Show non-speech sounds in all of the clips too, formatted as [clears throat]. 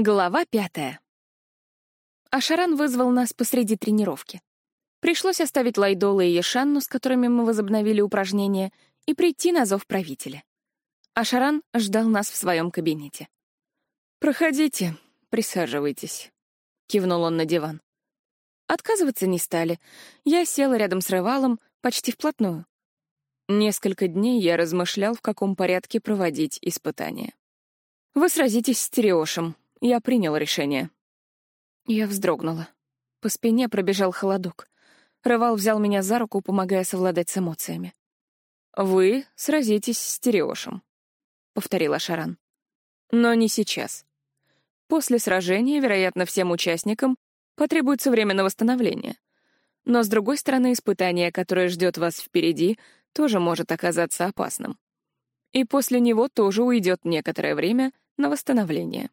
Глава пятая. Ашаран вызвал нас посреди тренировки. Пришлось оставить Лайдола и Ешанну, с которыми мы возобновили упражнения, и прийти на зов правителя. Ашаран ждал нас в своем кабинете. «Проходите, присаживайтесь», — кивнул он на диван. Отказываться не стали. Я села рядом с Рывалом почти вплотную. Несколько дней я размышлял, в каком порядке проводить испытания. «Вы сразитесь с Тереошем», я принял решение. Я вздрогнула. По спине пробежал холодок. Рывал взял меня за руку, помогая совладать с эмоциями. «Вы сразитесь с Тереошем», — повторила Шаран. «Но не сейчас. После сражения, вероятно, всем участникам потребуется время на восстановление. Но, с другой стороны, испытание, которое ждет вас впереди, тоже может оказаться опасным. И после него тоже уйдет некоторое время на восстановление.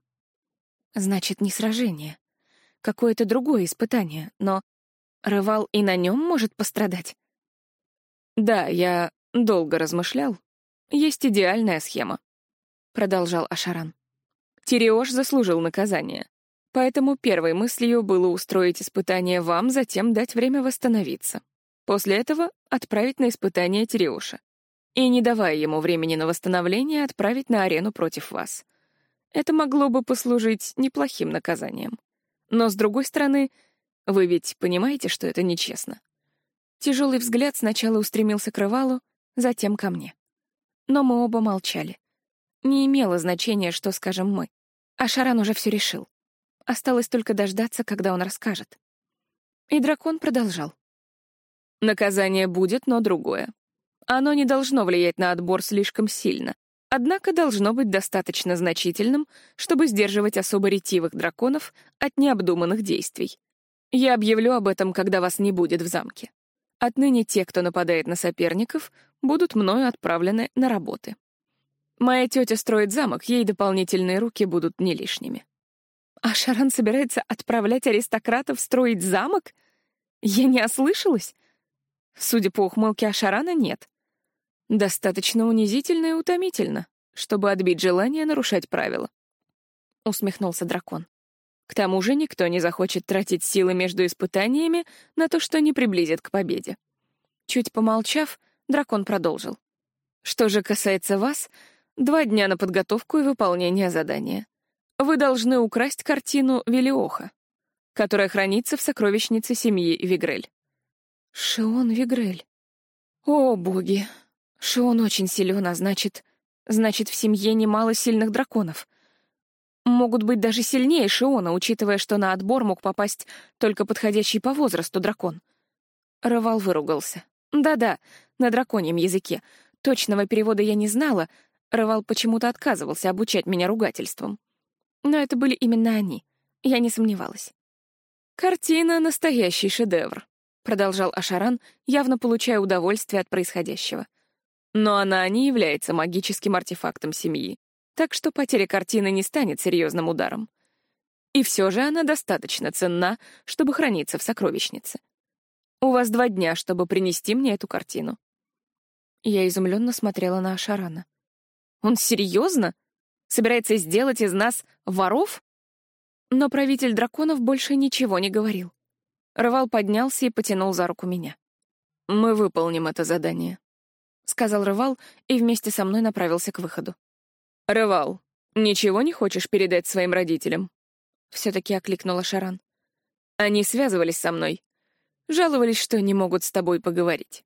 Значит, не сражение. Какое-то другое испытание, но Рывал и на нем может пострадать. Да, я долго размышлял. Есть идеальная схема, — продолжал Ашаран. Тириош заслужил наказание. Поэтому первой мыслью было устроить испытание вам, затем дать время восстановиться. После этого отправить на испытание Тириоша. И, не давая ему времени на восстановление, отправить на арену против вас. Это могло бы послужить неплохим наказанием. Но, с другой стороны, вы ведь понимаете, что это нечестно. Тяжелый взгляд сначала устремился к Рывалу, затем ко мне. Но мы оба молчали. Не имело значения, что скажем мы. А Шаран уже все решил. Осталось только дождаться, когда он расскажет. И дракон продолжал. Наказание будет, но другое. Оно не должно влиять на отбор слишком сильно, однако должно быть достаточно значительным, чтобы сдерживать особо ретивых драконов от необдуманных действий. Я объявлю об этом, когда вас не будет в замке. Отныне те, кто нападает на соперников, будут мною отправлены на работы. Моя тетя строит замок, ей дополнительные руки будут не лишними. А Шаран собирается отправлять аристократов строить замок? Я не ослышалась? Судя по ухмылке Ашарана, нет. Достаточно унизительно и утомительно, чтобы отбить желание нарушать правила. Усмехнулся дракон. К тому же никто не захочет тратить силы между испытаниями на то, что не приблизит к победе. Чуть помолчав, дракон продолжил. Что же касается вас, два дня на подготовку и выполнение задания. Вы должны украсть картину Велиоха, которая хранится в сокровищнице семьи Вигрель. Шион Вигрель. О, боги, Шион очень силен, а значит... Значит, в семье немало сильных драконов. Могут быть даже сильнее Шиона, учитывая, что на отбор мог попасть только подходящий по возрасту дракон. Рывал выругался. Да-да, на драконьем языке. Точного перевода я не знала. Рывал почему-то отказывался обучать меня ругательствам. Но это были именно они. Я не сомневалась. «Картина — настоящий шедевр», — продолжал Ашаран, явно получая удовольствие от происходящего. Но она не является магическим артефактом семьи, так что потеря картины не станет серьезным ударом. И все же она достаточно ценна, чтобы храниться в сокровищнице. У вас два дня, чтобы принести мне эту картину. Я изумленно смотрела на Ашарана. Он серьезно? Собирается сделать из нас воров? Но правитель драконов больше ничего не говорил. Рвал поднялся и потянул за руку меня. Мы выполним это задание. — сказал Рывал и вместе со мной направился к выходу. «Рывал, ничего не хочешь передать своим родителям?» — все-таки окликнула Шаран. «Они связывались со мной. Жаловались, что не могут с тобой поговорить».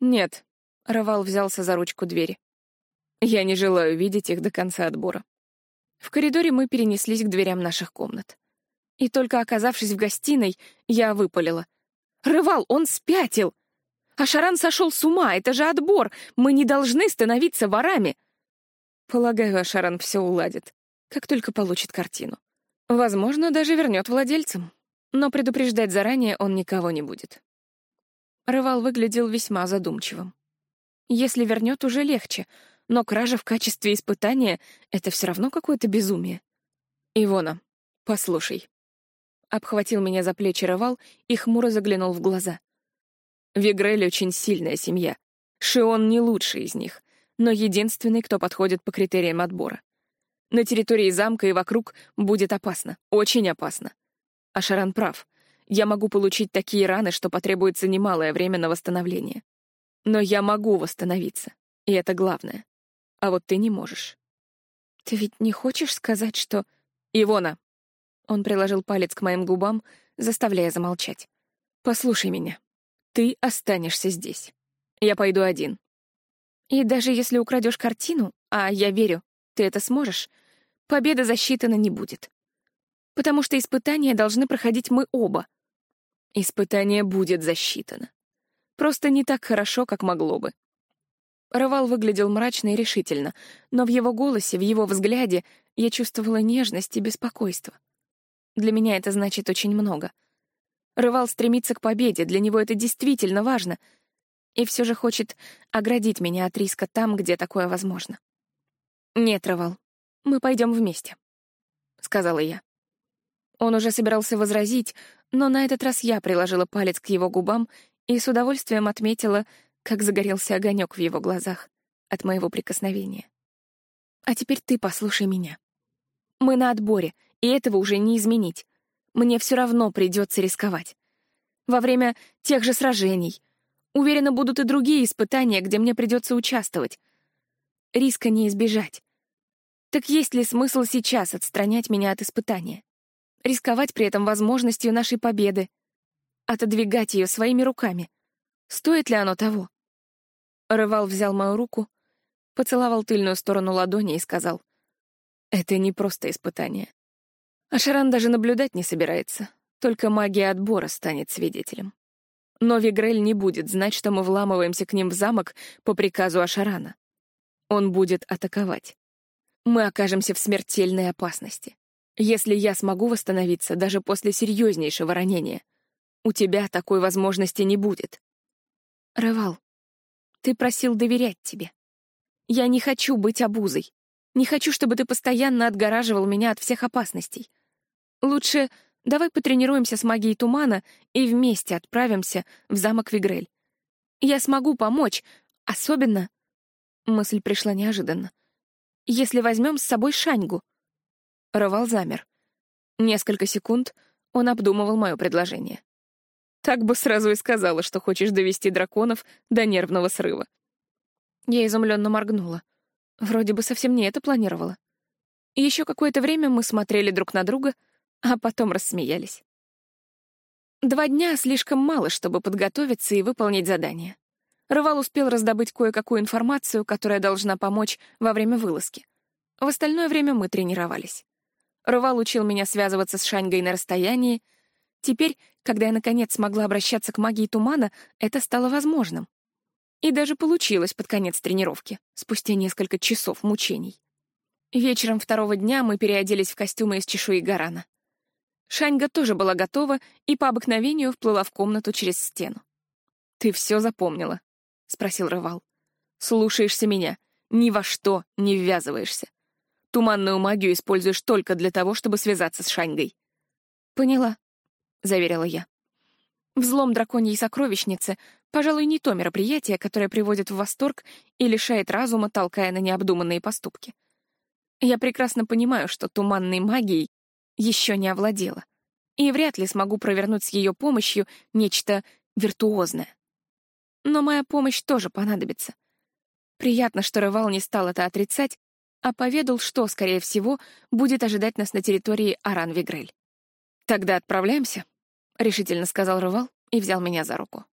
«Нет», — Рывал взялся за ручку двери. «Я не желаю видеть их до конца отбора». В коридоре мы перенеслись к дверям наших комнат. И только оказавшись в гостиной, я выпалила. «Рывал, он спятил!» А Шаран сошел с ума, это же отбор. Мы не должны становиться ворами. Полагаю, Ашаран все уладит, как только получит картину. Возможно, даже вернет владельцам. Но предупреждать заранее он никого не будет. Рывал выглядел весьма задумчивым. Если вернет, уже легче, но кража в качестве испытания — это все равно какое-то безумие. «Ивона, послушай». Обхватил меня за плечи Рывал и хмуро заглянул в глаза. Вигрель очень сильная семья. Шион не лучший из них, но единственный, кто подходит по критериям отбора. На территории замка и вокруг будет опасно, очень опасно. А Шаран прав. Я могу получить такие раны, что потребуется немалое время на восстановление. Но я могу восстановиться, и это главное. А вот ты не можешь. Ты ведь не хочешь сказать, что... Ивона! Он приложил палец к моим губам, заставляя замолчать. Послушай меня. Ты останешься здесь. Я пойду один. И даже если украдешь картину, а я верю, ты это сможешь, победа засчитана не будет. Потому что испытания должны проходить мы оба. Испытание будет засчитано. Просто не так хорошо, как могло бы. Рывал выглядел мрачно и решительно, но в его голосе, в его взгляде я чувствовала нежность и беспокойство. Для меня это значит очень много. Рывал стремится к победе, для него это действительно важно, и все же хочет оградить меня от риска там, где такое возможно. «Нет, Рывал, мы пойдем вместе», — сказала я. Он уже собирался возразить, но на этот раз я приложила палец к его губам и с удовольствием отметила, как загорелся огонек в его глазах от моего прикосновения. «А теперь ты послушай меня. Мы на отборе, и этого уже не изменить. Мне все равно придется рисковать. Во время тех же сражений. Уверена, будут и другие испытания, где мне придется участвовать. Риска не избежать. Так есть ли смысл сейчас отстранять меня от испытания? Рисковать при этом возможностью нашей победы? Отодвигать ее своими руками? Стоит ли оно того? Рывал взял мою руку, поцеловал тыльную сторону ладони и сказал, «Это не просто испытание. Ашаран даже наблюдать не собирается, только магия отбора станет свидетелем. Но Вигрель не будет знать, что мы вламываемся к ним в замок по приказу Ашарана. Он будет атаковать. Мы окажемся в смертельной опасности. Если я смогу восстановиться даже после серьезнейшего ранения, у тебя такой возможности не будет. Рывал, ты просил доверять тебе. Я не хочу быть обузой. Не хочу, чтобы ты постоянно отгораживал меня от всех опасностей. Лучше давай потренируемся с магией тумана и вместе отправимся в замок Вигрель. Я смогу помочь, особенно... Мысль пришла неожиданно. Если возьмем с собой Шаньгу. Ровал замер. Несколько секунд он обдумывал мое предложение. Так бы сразу и сказала, что хочешь довести драконов до нервного срыва. Я изумленно моргнула. Вроде бы совсем не это планировала. Еще какое-то время мы смотрели друг на друга — а потом рассмеялись. Два дня слишком мало, чтобы подготовиться и выполнить задание. Рывал успел раздобыть кое-какую информацию, которая должна помочь во время вылазки. В остальное время мы тренировались. Рывал учил меня связываться с Шаньгой на расстоянии. Теперь, когда я наконец смогла обращаться к магии тумана, это стало возможным. И даже получилось под конец тренировки, спустя несколько часов мучений. Вечером второго дня мы переоделись в костюмы из чешуи Гарана. Шаньга тоже была готова и по обыкновению вплыла в комнату через стену. «Ты все запомнила?» — спросил Рывал. «Слушаешься меня, ни во что не ввязываешься. Туманную магию используешь только для того, чтобы связаться с Шаньгой». «Поняла», — заверила я. Взлом драконьей сокровищницы, пожалуй, не то мероприятие, которое приводит в восторг и лишает разума, толкая на необдуманные поступки. Я прекрасно понимаю, что туманной магией еще не овладела, и вряд ли смогу провернуть с ее помощью нечто виртуозное. Но моя помощь тоже понадобится. Приятно, что Рывал не стал это отрицать, а поведал, что, скорее всего, будет ожидать нас на территории Аран-Вигрель. «Тогда отправляемся», — решительно сказал Рывал и взял меня за руку.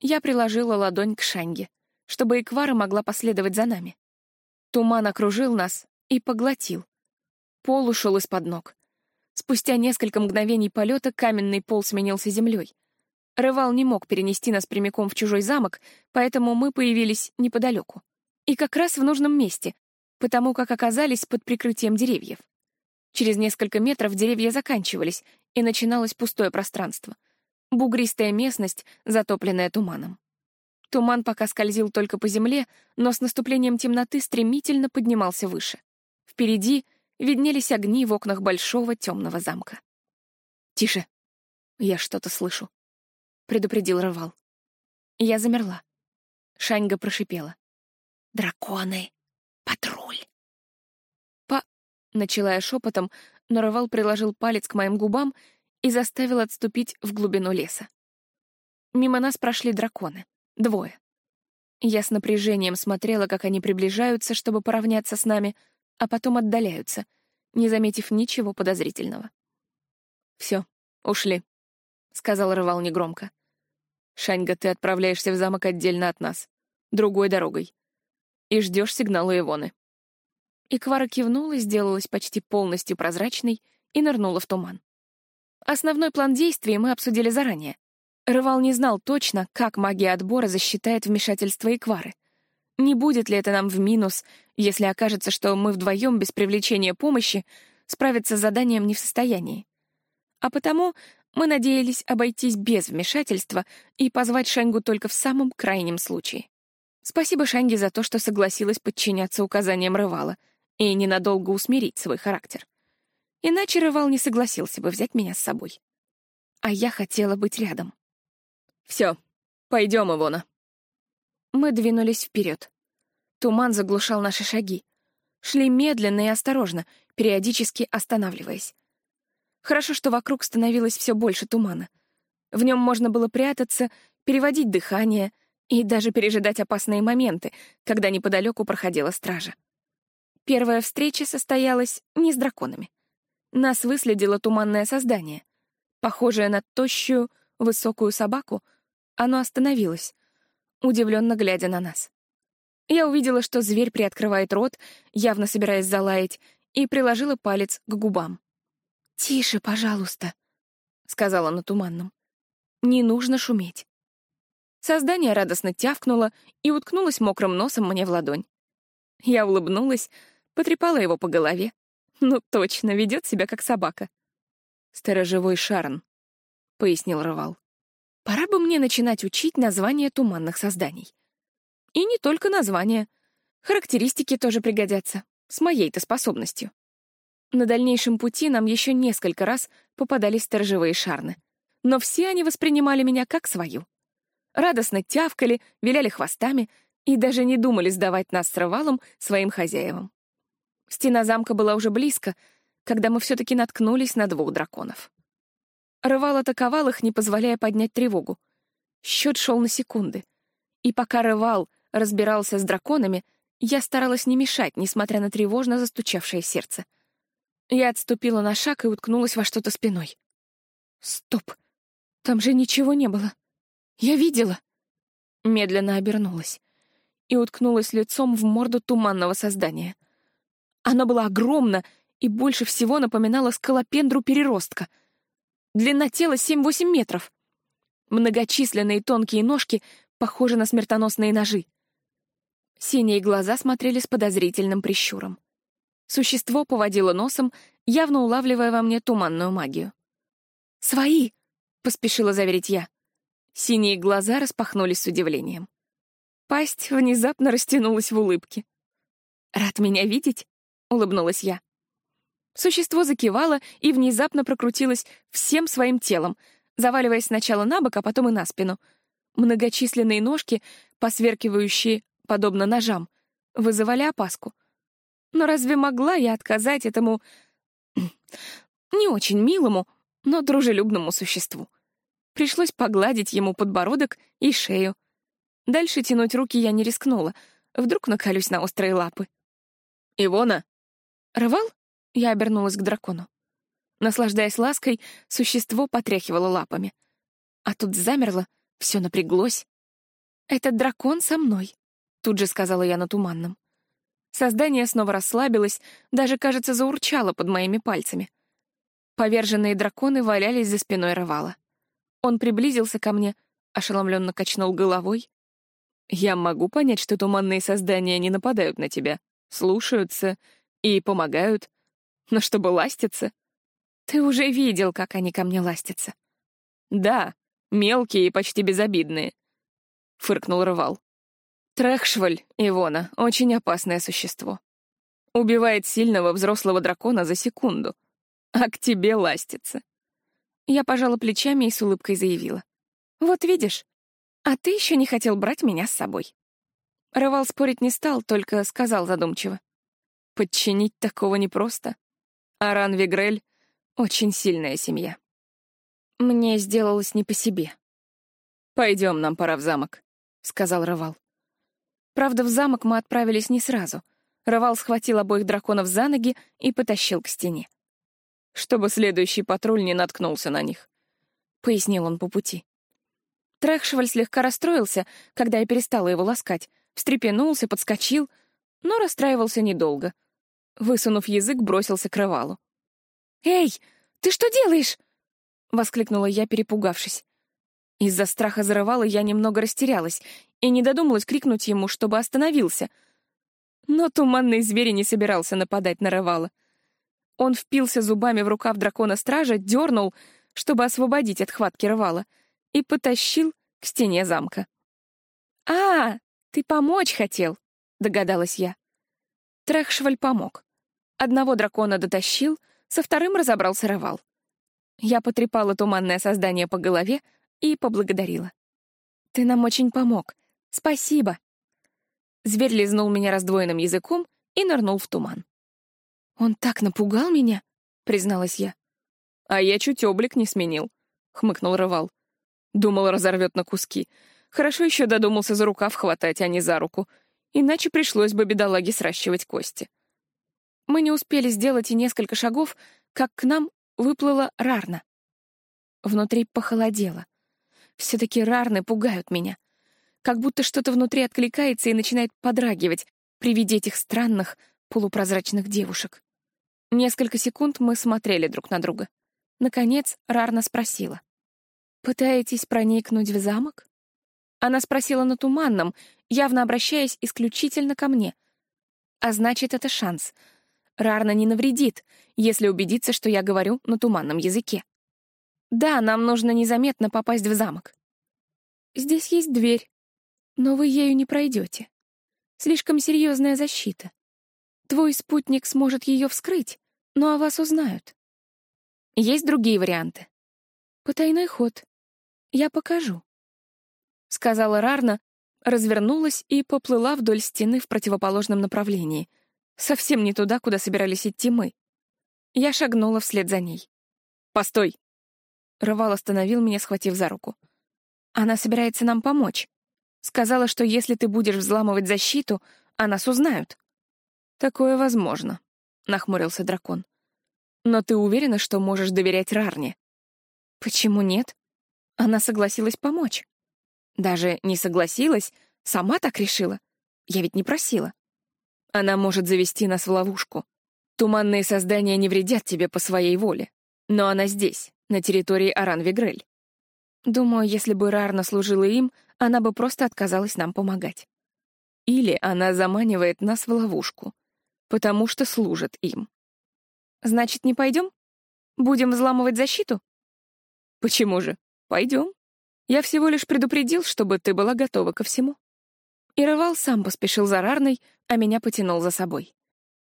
Я приложила ладонь к Шанге, чтобы Эквара могла последовать за нами. Туман окружил нас и поглотил. Пол ушел из-под ног. Спустя несколько мгновений полета каменный пол сменился землей. Рывал не мог перенести нас прямиком в чужой замок, поэтому мы появились неподалеку. И как раз в нужном месте, потому как оказались под прикрытием деревьев. Через несколько метров деревья заканчивались, и начиналось пустое пространство. Бугристая местность, затопленная туманом. Туман пока скользил только по земле, но с наступлением темноты стремительно поднимался выше. Впереди — виднелись огни в окнах большого темного замка. «Тише! Я что-то слышу», — предупредил Рывал. Я замерла. Шаньга прошипела. «Драконы! Патруль!» По... Начала я шепотом, но Рывал приложил палец к моим губам и заставил отступить в глубину леса. Мимо нас прошли драконы. Двое. Я с напряжением смотрела, как они приближаются, чтобы поравняться с нами, а потом отдаляются, не заметив ничего подозрительного. «Все, ушли», — сказал Рывал негромко. «Шаньга, ты отправляешься в замок отдельно от нас, другой дорогой, и ждешь сигнала Ивоны». Иквара кивнула, сделалась почти полностью прозрачной и нырнула в туман. Основной план действий мы обсудили заранее. Рывал не знал точно, как магия отбора засчитает вмешательство Иквары. Не будет ли это нам в минус, если окажется, что мы вдвоем без привлечения помощи справиться с заданием не в состоянии? А потому мы надеялись обойтись без вмешательства и позвать Шаньгу только в самом крайнем случае. Спасибо Шаньге за то, что согласилась подчиняться указаниям Рывала и ненадолго усмирить свой характер. Иначе Рывал не согласился бы взять меня с собой. А я хотела быть рядом. Все, пойдем, Ивона. Мы двинулись вперед. Туман заглушал наши шаги. Шли медленно и осторожно, периодически останавливаясь. Хорошо, что вокруг становилось все больше тумана. В нем можно было прятаться, переводить дыхание и даже пережидать опасные моменты, когда неподалеку проходила стража. Первая встреча состоялась не с драконами. Нас выследило туманное создание. Похожее на тощую, высокую собаку, оно остановилось, удивленно глядя на нас. Я увидела, что зверь приоткрывает рот, явно собираясь залаять, и приложила палец к губам. «Тише, пожалуйста», — сказала на туманном. «Не нужно шуметь». Создание радостно тявкнуло и уткнулось мокрым носом мне в ладонь. Я улыбнулась, потрепала его по голове. Ну, точно, ведет себя как собака. «Сторожевой шарн», — пояснил Рывал. «Пора бы мне начинать учить названия туманных созданий. И не только названия. Характеристики тоже пригодятся, с моей-то способностью. На дальнейшем пути нам еще несколько раз попадались сторожевые шарны. Но все они воспринимали меня как свою. Радостно тявкали, виляли хвостами и даже не думали сдавать нас с Рывалом своим хозяевам. Стена замка была уже близко, когда мы все-таки наткнулись на двух драконов. Рывал атаковал их, не позволяя поднять тревогу. Счет шел на секунды. И пока Рывал разбирался с драконами, я старалась не мешать, несмотря на тревожно застучавшее сердце. Я отступила на шаг и уткнулась во что-то спиной. Стоп! Там же ничего не было. Я видела. Медленно обернулась и уткнулась лицом в морду туманного создания — оно было огромно и больше всего напоминало скалопендру переростка. Длина тела 7-8 метров. Многочисленные тонкие ножки похожи на смертоносные ножи. Синие глаза смотрели с подозрительным прищуром. Существо поводило носом, явно улавливая во мне туманную магию. «Свои!» — поспешила заверить я. Синие глаза распахнулись с удивлением. Пасть внезапно растянулась в улыбке. «Рад меня видеть?» — улыбнулась я. Существо закивало и внезапно прокрутилось всем своим телом, заваливаясь сначала на бок, а потом и на спину. Многочисленные ножки, посверкивающие, подобно ножам, вызывали опаску. Но разве могла я отказать этому [clears throat] не очень милому, но дружелюбному существу? Пришлось погладить ему подбородок и шею. Дальше тянуть руки я не рискнула, вдруг накалюсь на острые лапы. «Ивона!» «Рывал?» — я обернулась к дракону. Наслаждаясь лаской, существо потряхивало лапами. А тут замерло, все напряглось. «Этот дракон со мной», — тут же сказала я на туманном. Создание снова расслабилось, даже, кажется, заурчало под моими пальцами. Поверженные драконы валялись за спиной Рывала. Он приблизился ко мне, ошеломленно качнул головой. «Я могу понять, что туманные создания не нападают на тебя, слушаются и помогают. Но чтобы ластиться... Ты уже видел, как они ко мне ластятся. Да, мелкие и почти безобидные. Фыркнул Рывал. Трехшваль, Ивона, очень опасное существо. Убивает сильного взрослого дракона за секунду. А к тебе ластится. Я пожала плечами и с улыбкой заявила. «Вот видишь, а ты еще не хотел брать меня с собой». Рывал спорить не стал, только сказал задумчиво. Подчинить такого непросто. Аран Вигрель — очень сильная семья. Мне сделалось не по себе. «Пойдем, нам пора в замок», — сказал Рывал. Правда, в замок мы отправились не сразу. Рывал схватил обоих драконов за ноги и потащил к стене. Чтобы следующий патруль не наткнулся на них, — пояснил он по пути. Трехшеваль слегка расстроился, когда я перестала его ласкать, встрепенулся, подскочил, но расстраивался недолго. Высунув язык, бросился к Рывалу. «Эй, ты что делаешь?» — воскликнула я, перепугавшись. Из-за страха зарывала я немного растерялась и не додумалась крикнуть ему, чтобы остановился. Но туманный зверь не собирался нападать на Рывала. Он впился зубами в рукав дракона-стража, дернул, чтобы освободить от хватки Рывала, и потащил к стене замка. «А, ты помочь хотел», — догадалась я. Трехшваль помог. Одного дракона дотащил, со вторым разобрался Рывал. Я потрепала туманное создание по голове и поблагодарила. «Ты нам очень помог. Спасибо!» Зверь лизнул меня раздвоенным языком и нырнул в туман. «Он так напугал меня!» — призналась я. «А я чуть облик не сменил», — хмыкнул Рывал. Думал, разорвет на куски. Хорошо еще додумался за рукав хватать, а не за руку. Иначе пришлось бы бедолаге сращивать кости. Мы не успели сделать и несколько шагов, как к нам выплыла Рарна. Внутри похолодело. Все-таки Рарны пугают меня. Как будто что-то внутри откликается и начинает подрагивать при виде этих странных, полупрозрачных девушек. Несколько секунд мы смотрели друг на друга. Наконец Рарна спросила. «Пытаетесь проникнуть в замок?» Она спросила на туманном, явно обращаясь исключительно ко мне. А значит, это шанс — Рарна не навредит, если убедиться, что я говорю на туманном языке. Да, нам нужно незаметно попасть в замок. Здесь есть дверь, но вы ею не пройдете. Слишком серьезная защита. Твой спутник сможет ее вскрыть, но о вас узнают. Есть другие варианты. Потайной ход. Я покажу. Сказала Рарна, развернулась и поплыла вдоль стены в противоположном направлении, Совсем не туда, куда собирались идти мы. Я шагнула вслед за ней. «Постой!» Рывал остановил меня, схватив за руку. «Она собирается нам помочь. Сказала, что если ты будешь взламывать защиту, а нас узнают». «Такое возможно», — нахмурился дракон. «Но ты уверена, что можешь доверять Рарне?» «Почему нет? Она согласилась помочь». «Даже не согласилась, сама так решила. Я ведь не просила». Она может завести нас в ловушку. Туманные создания не вредят тебе по своей воле. Но она здесь, на территории Аран-Вигрель. Думаю, если бы Рарна служила им, она бы просто отказалась нам помогать. Или она заманивает нас в ловушку, потому что служит им. Значит, не пойдем? Будем взламывать защиту? Почему же? Пойдем. Я всего лишь предупредил, чтобы ты была готова ко всему. И Рывал сам поспешил за Рарной, а меня потянул за собой.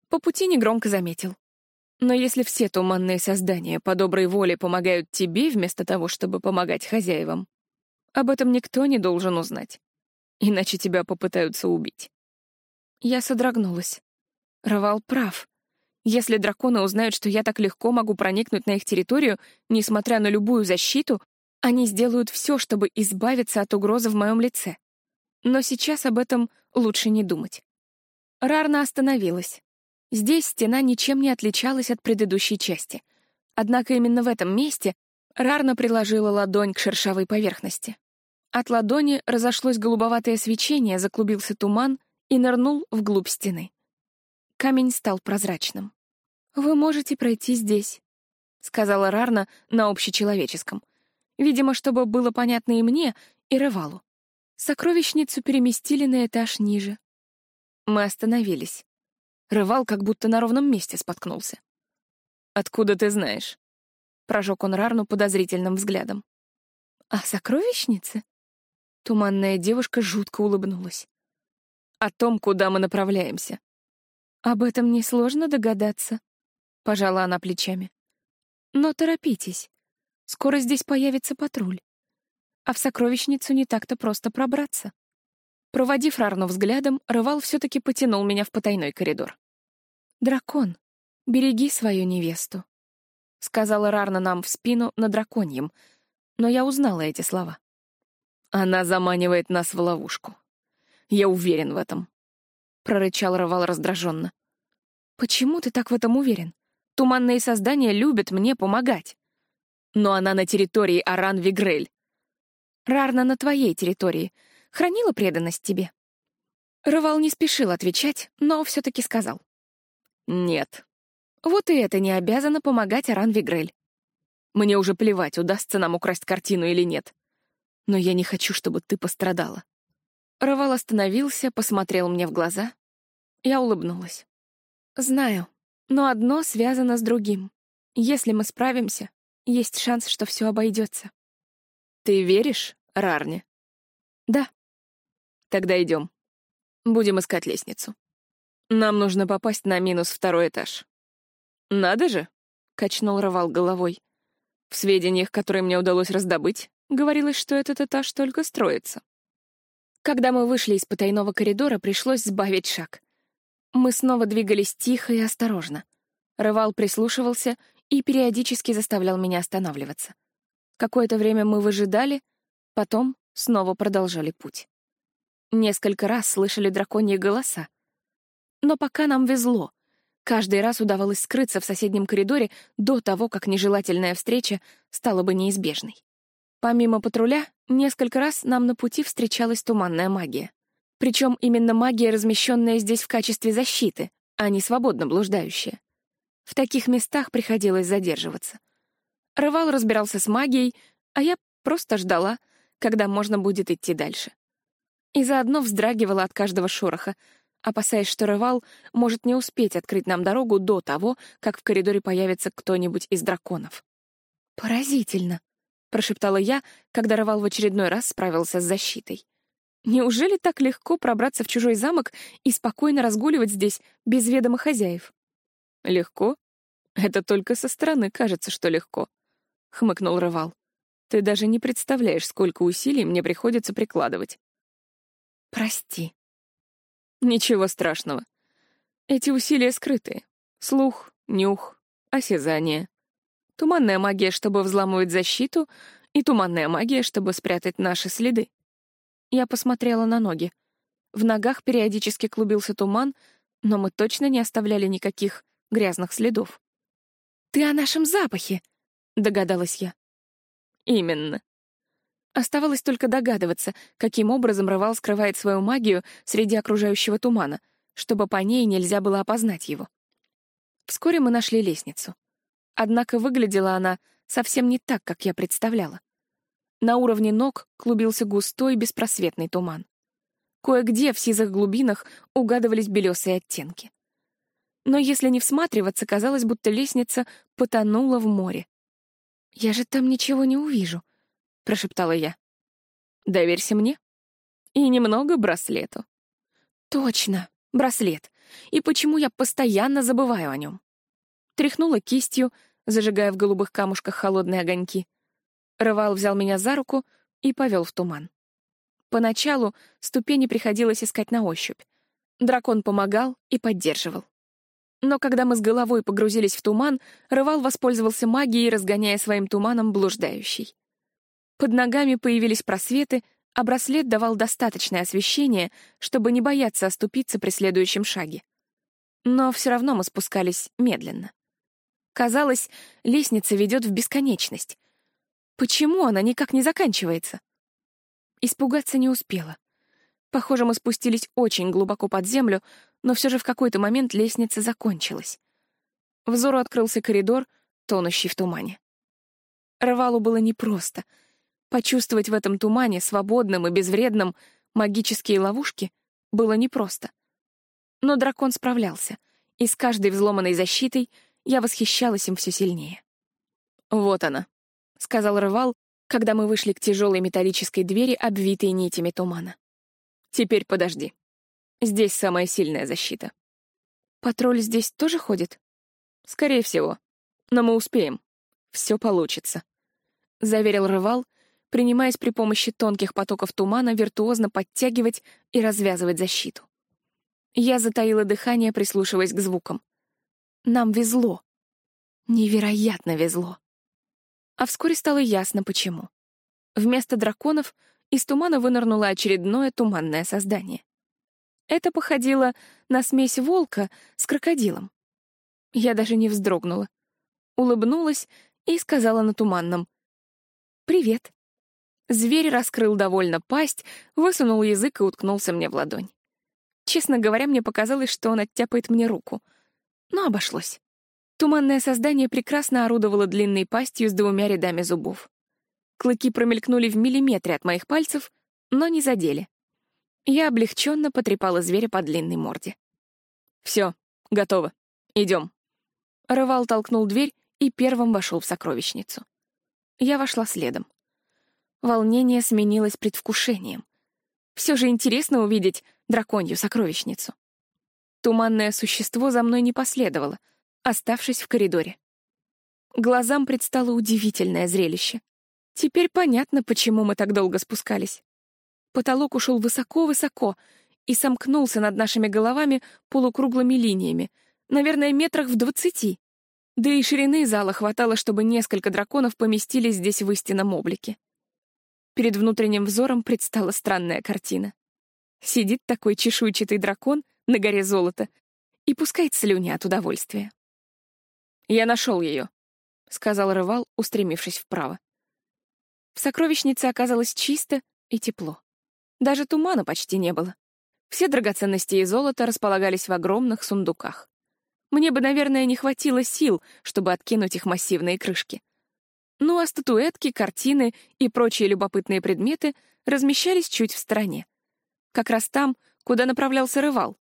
По пути негромко заметил. Но если все туманные создания по доброй воле помогают тебе вместо того, чтобы помогать хозяевам, об этом никто не должен узнать. Иначе тебя попытаются убить. Я содрогнулась. Рывал прав. Если драконы узнают, что я так легко могу проникнуть на их территорию, несмотря на любую защиту, они сделают все, чтобы избавиться от угрозы в моем лице. Но сейчас об этом лучше не думать. Рарна остановилась. Здесь стена ничем не отличалась от предыдущей части. Однако именно в этом месте Рарна приложила ладонь к шершавой поверхности. От ладони разошлось голубоватое свечение, заклубился туман и нырнул вглубь стены. Камень стал прозрачным. «Вы можете пройти здесь», — сказала Рарна на общечеловеческом. Видимо, чтобы было понятно и мне, и Ревалу. Сокровищницу переместили на этаж ниже. Мы остановились. Рывал как будто на ровном месте споткнулся. «Откуда ты знаешь?» Прожег он Рарну подозрительным взглядом. «А сокровищницы?» Туманная девушка жутко улыбнулась. «О том, куда мы направляемся». «Об этом несложно догадаться», — пожала она плечами. «Но торопитесь. Скоро здесь появится патруль а в сокровищницу не так-то просто пробраться. Проводив Рарну взглядом, Рывал все-таки потянул меня в потайной коридор. «Дракон», «Береги свою невесту», — сказала Рарна нам в спину на драконьем, но я узнала эти слова. «Она заманивает нас в ловушку. Я уверен в этом», — прорычал Равал раздраженно. «Почему ты так в этом уверен? Туманные создания любят мне помогать. Но она на территории Аран-Вигрель. Рарна на твоей территории. Хранила преданность тебе?» Рывал не спешил отвечать, но все-таки сказал. «Нет». Вот и это не обязано помогать Аран Вигрель. Мне уже плевать, удастся нам украсть картину или нет. Но я не хочу, чтобы ты пострадала. Рывал остановился, посмотрел мне в глаза. Я улыбнулась. Знаю, но одно связано с другим. Если мы справимся, есть шанс, что все обойдется. Ты веришь, Рарне? Да. Тогда идем. Будем искать лестницу. Нам нужно попасть на минус второй этаж. Надо же, качнул Равал головой. В сведениях, которые мне удалось раздобыть, говорилось, что этот этаж только строится. Когда мы вышли из потайного коридора, пришлось сбавить шаг. Мы снова двигались тихо и осторожно. Рывал прислушивался и периодически заставлял меня останавливаться. Какое-то время мы выжидали, потом снова продолжали путь. Несколько раз слышали драконьи голоса. Но пока нам везло. Каждый раз удавалось скрыться в соседнем коридоре до того, как нежелательная встреча стала бы неизбежной. Помимо патруля, несколько раз нам на пути встречалась туманная магия. Причем именно магия, размещенная здесь в качестве защиты, а не свободно блуждающая. В таких местах приходилось задерживаться. Рывал разбирался с магией, а я просто ждала, когда можно будет идти дальше и заодно вздрагивала от каждого шороха, опасаясь, что Рывал может не успеть открыть нам дорогу до того, как в коридоре появится кто-нибудь из драконов. «Поразительно», — прошептала я, когда Рывал в очередной раз справился с защитой. «Неужели так легко пробраться в чужой замок и спокойно разгуливать здесь без ведома хозяев?» «Легко? Это только со стороны кажется, что легко», — хмыкнул Рывал. «Ты даже не представляешь, сколько усилий мне приходится прикладывать. Прости. Ничего страшного. Эти усилия скрыты. Слух, нюх, осязание. Туманная магия, чтобы взламывать защиту, и туманная магия, чтобы спрятать наши следы. Я посмотрела на ноги. В ногах периодически клубился туман, но мы точно не оставляли никаких грязных следов. «Ты о нашем запахе!» — догадалась я. «Именно. Оставалось только догадываться, каким образом Рывал скрывает свою магию среди окружающего тумана, чтобы по ней нельзя было опознать его. Вскоре мы нашли лестницу. Однако выглядела она совсем не так, как я представляла. На уровне ног клубился густой беспросветный туман. Кое-где в сизых глубинах угадывались белесые оттенки. Но если не всматриваться, казалось, будто лестница потонула в море. «Я же там ничего не увижу», прошептала я. «Доверься мне. И немного браслету». «Точно, браслет. И почему я постоянно забываю о нем?» Тряхнула кистью, зажигая в голубых камушках холодные огоньки. Рывал взял меня за руку и повел в туман. Поначалу ступени приходилось искать на ощупь. Дракон помогал и поддерживал. Но когда мы с головой погрузились в туман, Рывал воспользовался магией, разгоняя своим туманом блуждающий. Под ногами появились просветы, а браслет давал достаточное освещение, чтобы не бояться оступиться при следующем шаге. Но все равно мы спускались медленно. Казалось, лестница ведет в бесконечность. Почему она никак не заканчивается? Испугаться не успела. Похоже, мы спустились очень глубоко под землю, но все же в какой-то момент лестница закончилась. Взору открылся коридор, тонущий в тумане. Рвалу было непросто — Почувствовать в этом тумане, свободном и безвредном, магические ловушки было непросто. Но дракон справлялся, и с каждой взломанной защитой я восхищалась им все сильнее. «Вот она», — сказал Рывал, когда мы вышли к тяжелой металлической двери, обвитой нитями тумана. «Теперь подожди. Здесь самая сильная защита». «Патруль здесь тоже ходит?» «Скорее всего. Но мы успеем. Все получится», — заверил Рывал, принимаясь при помощи тонких потоков тумана виртуозно подтягивать и развязывать защиту. Я затаила дыхание, прислушиваясь к звукам. Нам везло. Невероятно везло. А вскоре стало ясно, почему. Вместо драконов из тумана вынырнуло очередное туманное создание. Это походило на смесь волка с крокодилом. Я даже не вздрогнула. Улыбнулась и сказала на туманном «Привет». Зверь раскрыл довольно пасть, высунул язык и уткнулся мне в ладонь. Честно говоря, мне показалось, что он оттяпает мне руку. Но обошлось. Туманное создание прекрасно орудовало длинной пастью с двумя рядами зубов. Клыки промелькнули в миллиметре от моих пальцев, но не задели. Я облегченно потрепала зверя по длинной морде. «Все, готово. Идем». Рывал толкнул дверь и первым вошел в сокровищницу. Я вошла следом. Волнение сменилось предвкушением. Все же интересно увидеть драконью сокровищницу. Туманное существо за мной не последовало — оставшись в коридоре. Глазам предстало удивительное зрелище. Теперь понятно, почему мы так долго спускались. Потолок ушел высоко-высоко и сомкнулся над нашими головами полукруглыми линиями, наверное, метрах в двадцати. Да и ширины зала хватало, чтобы несколько драконов поместились здесь в истинном облике. Перед внутренним взором предстала странная картина. Сидит такой чешуйчатый дракон на горе золота и пускает слюни от удовольствия. «Я нашел ее», — сказал Рывал, устремившись вправо. В сокровищнице оказалось чисто и тепло. Даже тумана почти не было. Все драгоценности и золото располагались в огромных сундуках. Мне бы, наверное, не хватило сил, чтобы откинуть их массивные крышки. Ну а статуэтки, картины и прочие любопытные предметы размещались чуть в стороне. Как раз там, куда направлялся Рывал,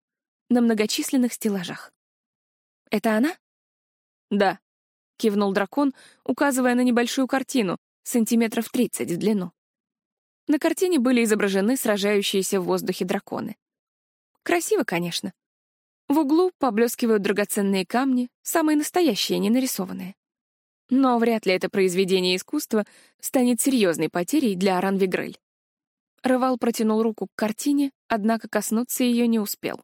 на многочисленных стеллажах. «Это она?» «Да», — кивнул дракон, указывая на небольшую картину, сантиметров тридцать в длину. На картине были изображены сражающиеся в воздухе драконы. Красиво, конечно. В углу поблескивают драгоценные камни, самые настоящие, не нарисованные. Но вряд ли это произведение искусства станет серьезной потерей для Аранвигрель. Рывал протянул руку к картине, однако коснуться ее не успел.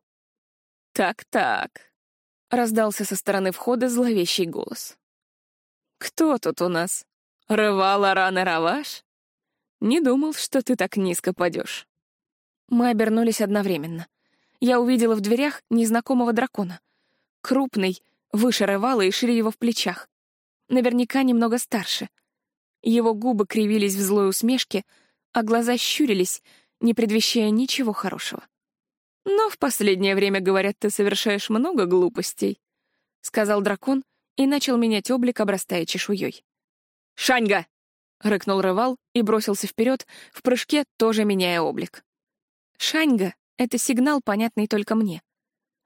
«Так-так», — раздался со стороны входа зловещий голос. «Кто тут у нас? Рывала рано Раваш? Не думал, что ты так низко падешь». Мы обернулись одновременно. Я увидела в дверях незнакомого дракона. Крупный, выше Рывала и шире его в плечах. Наверняка немного старше. Его губы кривились в злой усмешке, а глаза щурились, не предвещая ничего хорошего. «Но в последнее время, говорят, ты совершаешь много глупостей», — сказал дракон и начал менять облик, обрастая чешуей. «Шаньга!» — рыкнул Рывал и бросился вперед, в прыжке тоже меняя облик. «Шаньга» — это сигнал, понятный только мне.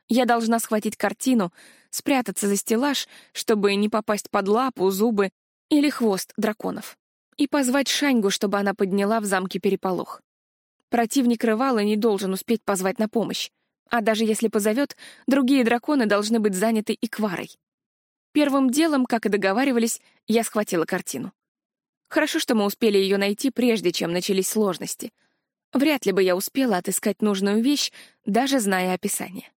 Я должна схватить картину, спрятаться за стеллаж, чтобы не попасть под лапу, зубы или хвост драконов, и позвать Шаньгу, чтобы она подняла в замке переполох. Противник рывала не должен успеть позвать на помощь. А даже если позовет, другие драконы должны быть заняты Икварой. Первым делом, как и договаривались, я схватила картину. Хорошо, что мы успели ее найти, прежде чем начались сложности. Вряд ли бы я успела отыскать нужную вещь, даже зная описание.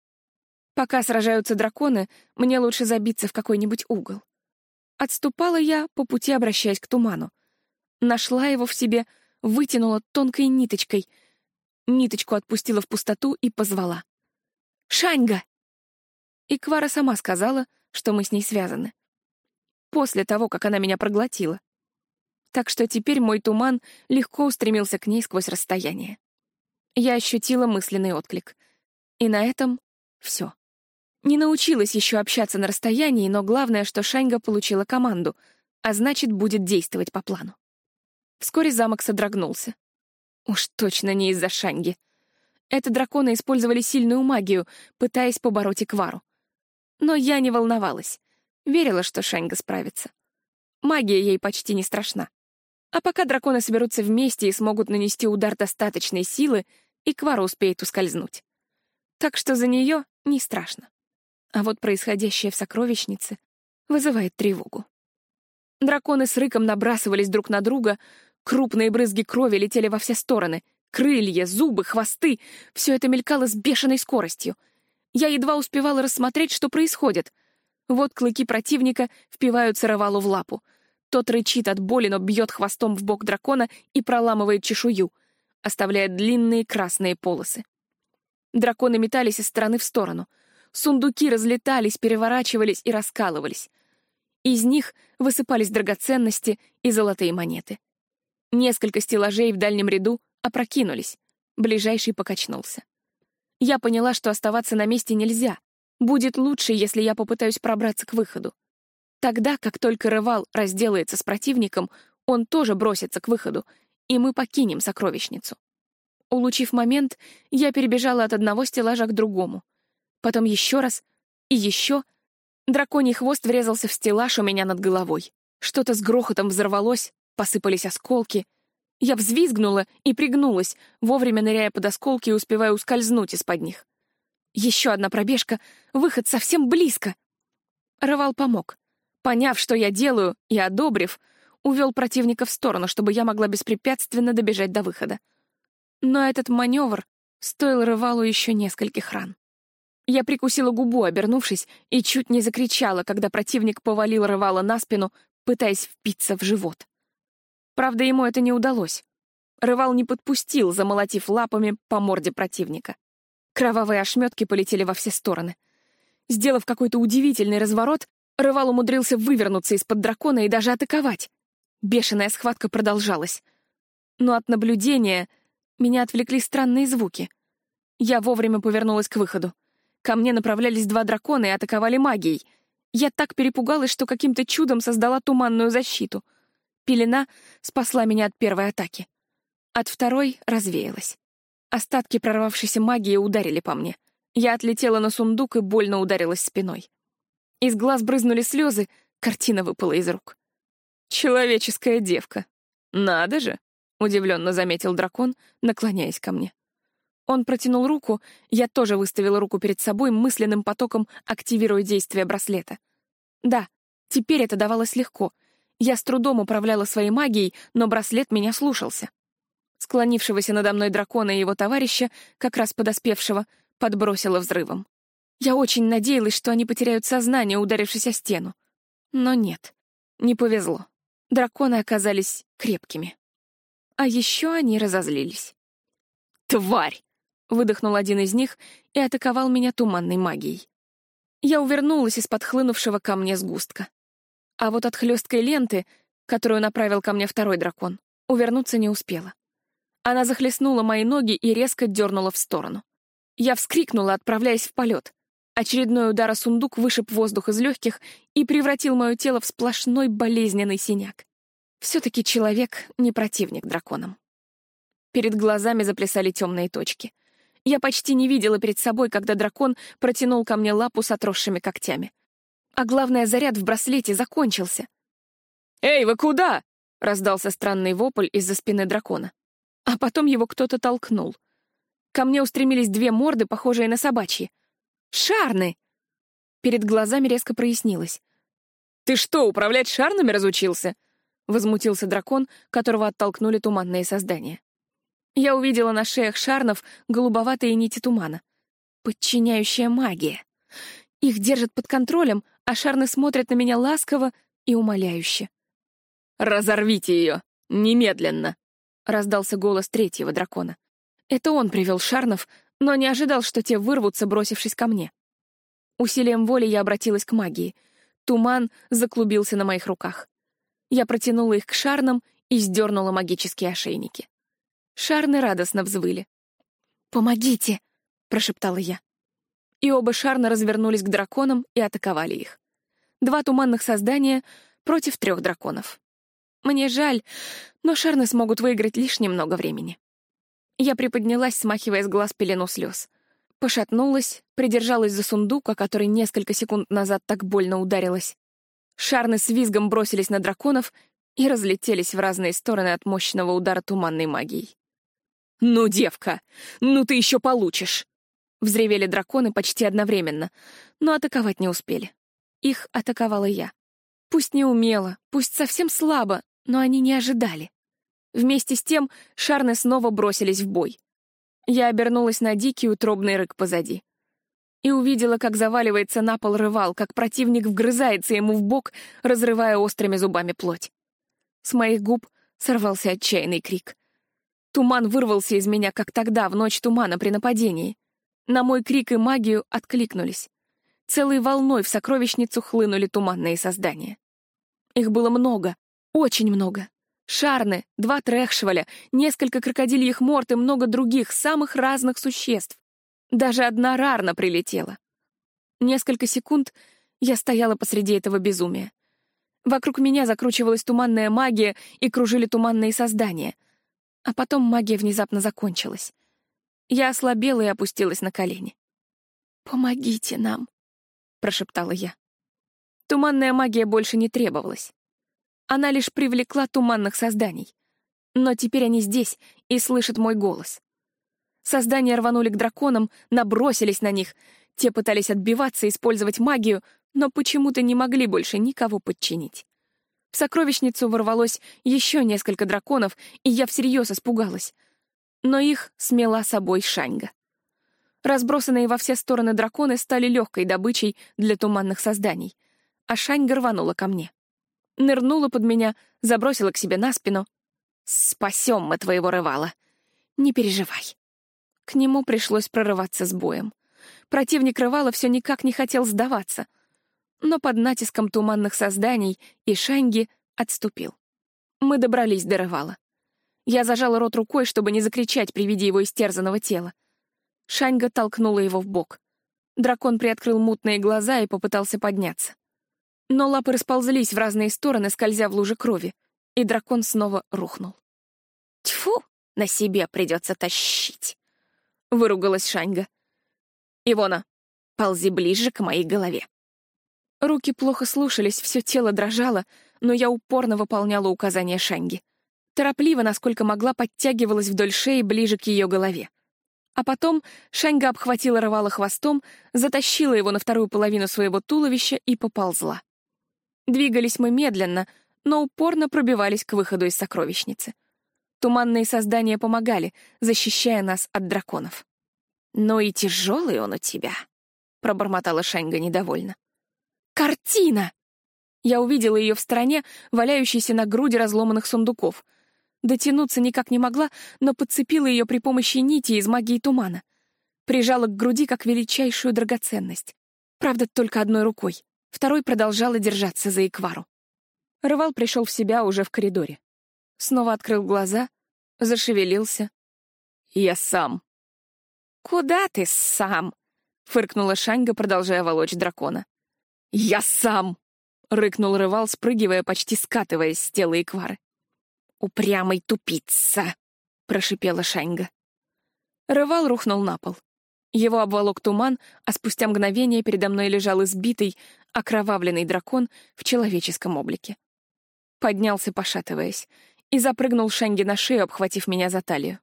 Пока сражаются драконы, мне лучше забиться в какой-нибудь угол. Отступала я, по пути обращаясь к туману. Нашла его в себе, вытянула тонкой ниточкой — Ниточку отпустила в пустоту и позвала. «Шаньга!» И Квара сама сказала, что мы с ней связаны. После того, как она меня проглотила. Так что теперь мой туман легко устремился к ней сквозь расстояние. Я ощутила мысленный отклик. И на этом все. Не научилась еще общаться на расстоянии, но главное, что Шаньга получила команду, а значит, будет действовать по плану. Вскоре замок содрогнулся. Уж точно не из-за Шанги. Это драконы использовали сильную магию, пытаясь побороть Иквару. Но я не волновалась. Верила, что Шанга справится. Магия ей почти не страшна. А пока драконы соберутся вместе и смогут нанести удар достаточной силы, Иквара успеет ускользнуть. Так что за нее не страшно. А вот происходящее в сокровищнице вызывает тревогу. Драконы с рыком набрасывались друг на друга, Крупные брызги крови летели во все стороны. Крылья, зубы, хвосты — все это мелькало с бешеной скоростью. Я едва успевала рассмотреть, что происходит. Вот клыки противника впиваются Рывалу в лапу. Тот рычит от боли, но бьет хвостом в бок дракона и проламывает чешую, оставляя длинные красные полосы. Драконы метались из стороны в сторону. Сундуки разлетались, переворачивались и раскалывались. Из них высыпались драгоценности и золотые монеты. Несколько стеллажей в дальнем ряду опрокинулись. Ближайший покачнулся. Я поняла, что оставаться на месте нельзя. Будет лучше, если я попытаюсь пробраться к выходу. Тогда, как только Рывал разделается с противником, он тоже бросится к выходу, и мы покинем сокровищницу. Улучив момент, я перебежала от одного стеллажа к другому. Потом еще раз и еще — Драконий хвост врезался в стеллаж у меня над головой. Что-то с грохотом взорвалось, посыпались осколки. Я взвизгнула и пригнулась, вовремя ныряя под осколки и успевая ускользнуть из-под них. Еще одна пробежка, выход совсем близко. Рывал помог. Поняв, что я делаю, и одобрив, увел противника в сторону, чтобы я могла беспрепятственно добежать до выхода. Но этот маневр стоил Рывалу еще нескольких ран. Я прикусила губу, обернувшись, и чуть не закричала, когда противник повалил рывала на спину, пытаясь впиться в живот. Правда, ему это не удалось. Рывал не подпустил, замолотив лапами по морде противника. Кровавые ошметки полетели во все стороны. Сделав какой-то удивительный разворот, Рывал умудрился вывернуться из-под дракона и даже атаковать. Бешеная схватка продолжалась. Но от наблюдения меня отвлекли странные звуки. Я вовремя повернулась к выходу. Ко мне направлялись два дракона и атаковали магией. Я так перепугалась, что каким-то чудом создала туманную защиту. Пелена спасла меня от первой атаки. От второй развеялась. Остатки прорвавшейся магии ударили по мне. Я отлетела на сундук и больно ударилась спиной. Из глаз брызнули слезы, картина выпала из рук. «Человеческая девка. Надо же!» — удивленно заметил дракон, наклоняясь ко мне. Он протянул руку, я тоже выставила руку перед собой, мысленным потоком активируя действие браслета. Да, теперь это давалось легко. Я с трудом управляла своей магией, но браслет меня слушался. Склонившегося надо мной дракона и его товарища, как раз подоспевшего, подбросило взрывом. Я очень надеялась, что они потеряют сознание, ударившись о стену. Но нет, не повезло. Драконы оказались крепкими. А еще они разозлились. «Тварь!» Выдохнул один из них и атаковал меня туманной магией. Я увернулась из-под хлынувшего ко мне сгустка. А вот от хлесткой ленты, которую направил ко мне второй дракон, увернуться не успела. Она захлестнула мои ноги и резко дернула в сторону. Я вскрикнула, отправляясь в полет. Очередной удар о сундук вышиб воздух из легких и превратил мое тело в сплошной болезненный синяк. Все-таки человек не противник драконам. Перед глазами заплясали темные точки — я почти не видела перед собой, когда дракон протянул ко мне лапу с отросшими когтями. А главное, заряд в браслете закончился. «Эй, вы куда?» — раздался странный вопль из-за спины дракона. А потом его кто-то толкнул. Ко мне устремились две морды, похожие на собачьи. «Шарны!» Перед глазами резко прояснилось. «Ты что, управлять шарнами разучился?» — возмутился дракон, которого оттолкнули туманные создания. Я увидела на шеях шарнов голубоватые нити тумана. Подчиняющая магия. Их держат под контролем, а шарны смотрят на меня ласково и умоляюще. «Разорвите ее! Немедленно!» — раздался голос третьего дракона. Это он привел шарнов, но не ожидал, что те вырвутся, бросившись ко мне. Усилием воли я обратилась к магии. Туман заклубился на моих руках. Я протянула их к шарнам и сдернула магические ошейники. Шарны радостно взвыли. «Помогите!» — прошептала я. И оба шарна развернулись к драконам и атаковали их. Два туманных создания против трех драконов. Мне жаль, но шарны смогут выиграть лишь немного времени. Я приподнялась, смахивая с глаз пелену слез. Пошатнулась, придержалась за сундук, о который несколько секунд назад так больно ударилась. Шарны с визгом бросились на драконов и разлетелись в разные стороны от мощного удара туманной магией. «Ну, девка, ну ты еще получишь!» Взревели драконы почти одновременно, но атаковать не успели. Их атаковала я. Пусть не умело, пусть совсем слабо, но они не ожидали. Вместе с тем шарны снова бросились в бой. Я обернулась на дикий утробный рык позади. и увидела, как заваливается на пол рывал, как противник вгрызается ему в бок, разрывая острыми зубами плоть. С моих губ сорвался отчаянный крик. Туман вырвался из меня, как тогда, в ночь тумана при нападении. На мой крик и магию откликнулись. Целой волной в сокровищницу хлынули туманные создания. Их было много, очень много. Шарны, два трехшваля, несколько крокодильих морд и много других, самых разных существ. Даже одна рарна прилетела. Несколько секунд я стояла посреди этого безумия. Вокруг меня закручивалась туманная магия и кружили туманные создания. А потом магия внезапно закончилась. Я ослабела и опустилась на колени. «Помогите нам», — прошептала я. Туманная магия больше не требовалась. Она лишь привлекла туманных созданий. Но теперь они здесь и слышат мой голос. Создания рванули к драконам, набросились на них. Те пытались отбиваться, использовать магию, но почему-то не могли больше никого подчинить. В сокровищницу ворвалось еще несколько драконов, и я всерьез испугалась. Но их смела собой Шаньга. Разбросанные во все стороны драконы стали легкой добычей для туманных созданий, а Шаньга рванула ко мне нырнула под меня, забросила к себе на спину. «Спасем мы твоего рывала. Не переживай». К нему пришлось прорываться с боем. Противник рывала все никак не хотел сдаваться, но под натиском туманных созданий и шанги отступил. Мы добрались до рывала. Я зажала рот рукой, чтобы не закричать при виде его истерзанного тела. Шаньга толкнула его в бок. Дракон приоткрыл мутные глаза и попытался подняться. Но лапы расползлись в разные стороны, скользя в луже крови, и дракон снова рухнул. «Тьфу, на себе придется тащить!» — выругалась Шаньга. «Ивона, ползи ближе к моей голове». Руки плохо слушались, все тело дрожало, но я упорно выполняла указания Шаньги. Торопливо, насколько могла, подтягивалась вдоль шеи ближе к ее голове. А потом Шаньга обхватила рвала хвостом, затащила его на вторую половину своего туловища и поползла. Двигались мы медленно, но упорно пробивались к выходу из сокровищницы. Туманные создания помогали, защищая нас от драконов. «Ну и тяжелый он у тебя», — пробормотала Шаньга недовольно. «Картина!» Я увидела ее в стороне, валяющейся на груди разломанных сундуков. Дотянуться никак не могла, но подцепила ее при помощи нити из магии тумана. Прижала к груди как величайшую драгоценность. Правда, только одной рукой второй продолжала держаться за Иквару. Рывал пришел в себя уже в коридоре. Снова открыл глаза, зашевелился. «Я сам». «Куда ты сам?» — фыркнула Шаньга, продолжая волочь дракона. «Я сам!» — рыкнул Рывал, спрыгивая, почти скатываясь с тела Иквары. «Упрямый тупица!» — прошипела Шаньга. Рывал рухнул на пол. Его обволок туман, а спустя мгновение передо мной лежал избитый, окровавленный дракон в человеческом облике. Поднялся, пошатываясь, и запрыгнул Шанги на шею, обхватив меня за талию.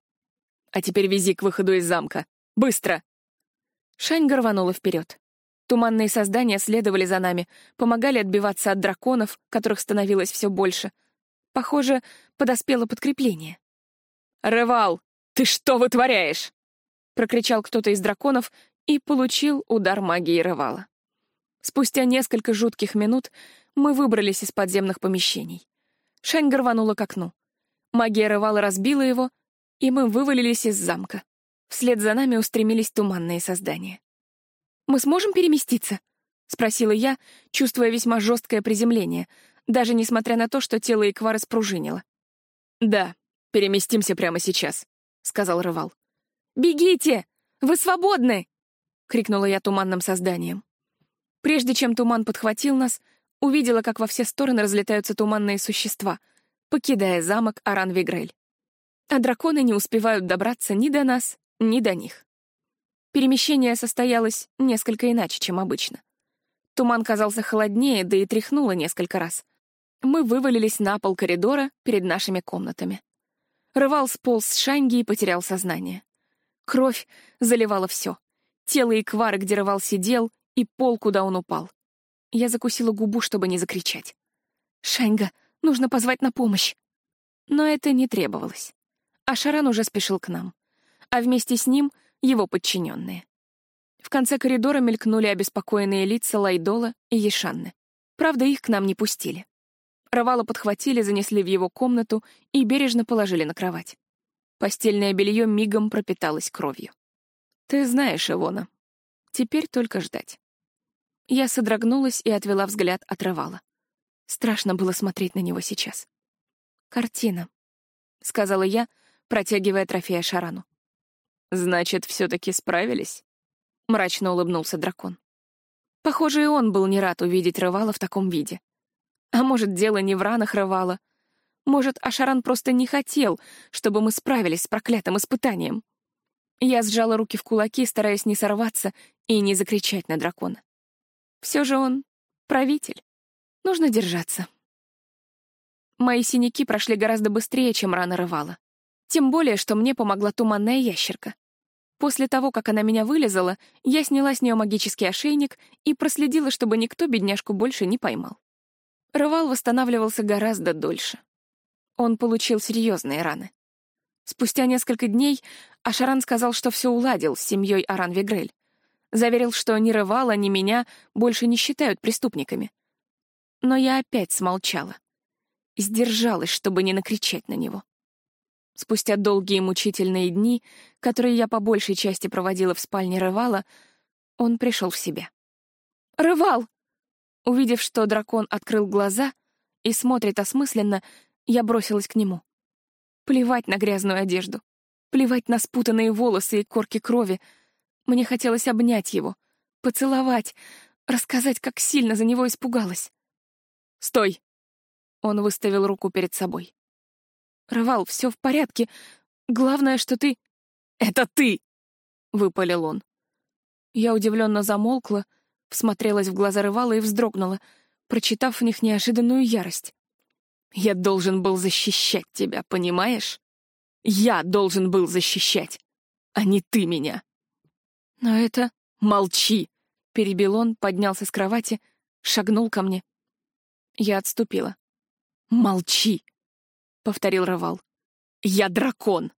«А теперь вези к выходу из замка. Быстро!» Шаньга рванула вперед. Туманные создания следовали за нами, помогали отбиваться от драконов, которых становилось все больше. Похоже, подоспело подкрепление. «Рывал, ты что вытворяешь?» — прокричал кто-то из драконов и получил удар магии Рывала. Спустя несколько жутких минут мы выбрались из подземных помещений. Шеньга рванула к окну. Магия Рывала разбила его, и мы вывалились из замка. Вслед за нами устремились туманные создания. «Мы сможем переместиться?» — спросила я, чувствуя весьма жесткое приземление, даже несмотря на то, что тело Иквара спружинило. «Да, переместимся прямо сейчас», — сказал Рывал. «Бегите! Вы свободны!» — крикнула я туманным созданием. Прежде чем туман подхватил нас, увидела, как во все стороны разлетаются туманные существа, покидая замок Аран-Вигрель. А драконы не успевают добраться ни до нас, ни до них. Перемещение состоялось несколько иначе, чем обычно. Туман казался холоднее, да и тряхнуло несколько раз. Мы вывалились на пол коридора перед нашими комнатами. Рывал сполз с шанги и потерял сознание. Кровь заливала все. Тело и квары, где рывал сидел, и пол, куда он упал. Я закусила губу, чтобы не закричать. «Шаньга, нужно позвать на помощь!» Но это не требовалось. А Шаран уже спешил к нам. А вместе с ним — его подчиненные. В конце коридора мелькнули обеспокоенные лица Лайдола и Ешанны. Правда, их к нам не пустили. Равала подхватили, занесли в его комнату и бережно положили на кровать. Постельное белье мигом пропиталось кровью. «Ты знаешь, Ивона. Теперь только ждать». Я содрогнулась и отвела взгляд от Равала. Страшно было смотреть на него сейчас. «Картина», — сказала я, протягивая трофея Шарану. «Значит, все-таки справились?» — мрачно улыбнулся дракон. Похоже, и он был не рад увидеть Рывала в таком виде. А может, дело не в ранах Рывала. Может, Ашаран просто не хотел, чтобы мы справились с проклятым испытанием. Я сжала руки в кулаки, стараясь не сорваться и не закричать на дракона. Все же он правитель. Нужно держаться. Мои синяки прошли гораздо быстрее, чем рана рывала. Тем более, что мне помогла туманная ящерка. После того, как она меня вылезала, я сняла с нее магический ошейник и проследила, чтобы никто бедняжку больше не поймал. Рывал восстанавливался гораздо дольше. Он получил серьезные раны. Спустя несколько дней Ашаран сказал, что все уладил с семьей Аран Вигрель. Заверил, что ни Рывала, ни меня больше не считают преступниками. Но я опять смолчала. Сдержалась, чтобы не накричать на него. Спустя долгие мучительные дни, которые я по большей части проводила в спальне Рывала, он пришел в себя. «Рывал!» Увидев, что дракон открыл глаза и смотрит осмысленно, я бросилась к нему. Плевать на грязную одежду, плевать на спутанные волосы и корки крови. Мне хотелось обнять его, поцеловать, рассказать, как сильно за него испугалась. «Стой!» Он выставил руку перед собой. «Рывал, все в порядке. Главное, что ты...» «Это ты!» — выпалил он. Я удивленно замолкла, всмотрелась в глаза Рывала и вздрогнула, прочитав в них неожиданную ярость. «Я должен был защищать тебя, понимаешь? Я должен был защищать, а не ты меня!» «Но это...» «Молчи!» — перебил он, поднялся с кровати, шагнул ко мне. Я отступила. «Молчи!» — повторил Равал. «Я дракон!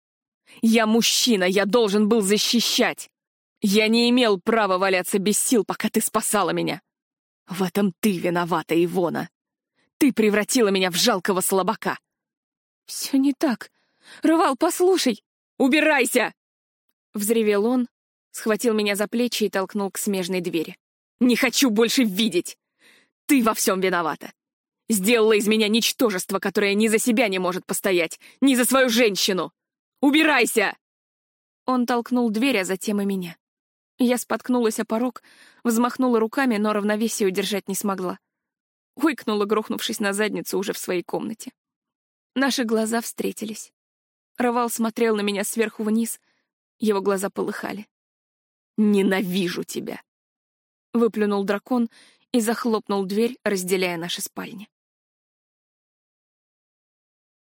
Я мужчина, я должен был защищать! Я не имел права валяться без сил, пока ты спасала меня! В этом ты виновата, Ивона! Ты превратила меня в жалкого слабака!» «Все не так! Рывал, послушай! Убирайся!» Взревел он, схватил меня за плечи и толкнул к смежной двери. «Не хочу больше видеть! Ты во всем виновата! Сделала из меня ничтожество, которое ни за себя не может постоять, ни за свою женщину! Убирайся!» Он толкнул дверь, а затем и меня. Я споткнулась о порог, взмахнула руками, но равновесие удержать не смогла. Уикнула, грохнувшись на задницу уже в своей комнате. Наши глаза встретились. Равал смотрел на меня сверху вниз, его глаза полыхали. «Ненавижу тебя!» — выплюнул дракон и захлопнул дверь, разделяя наши спальни.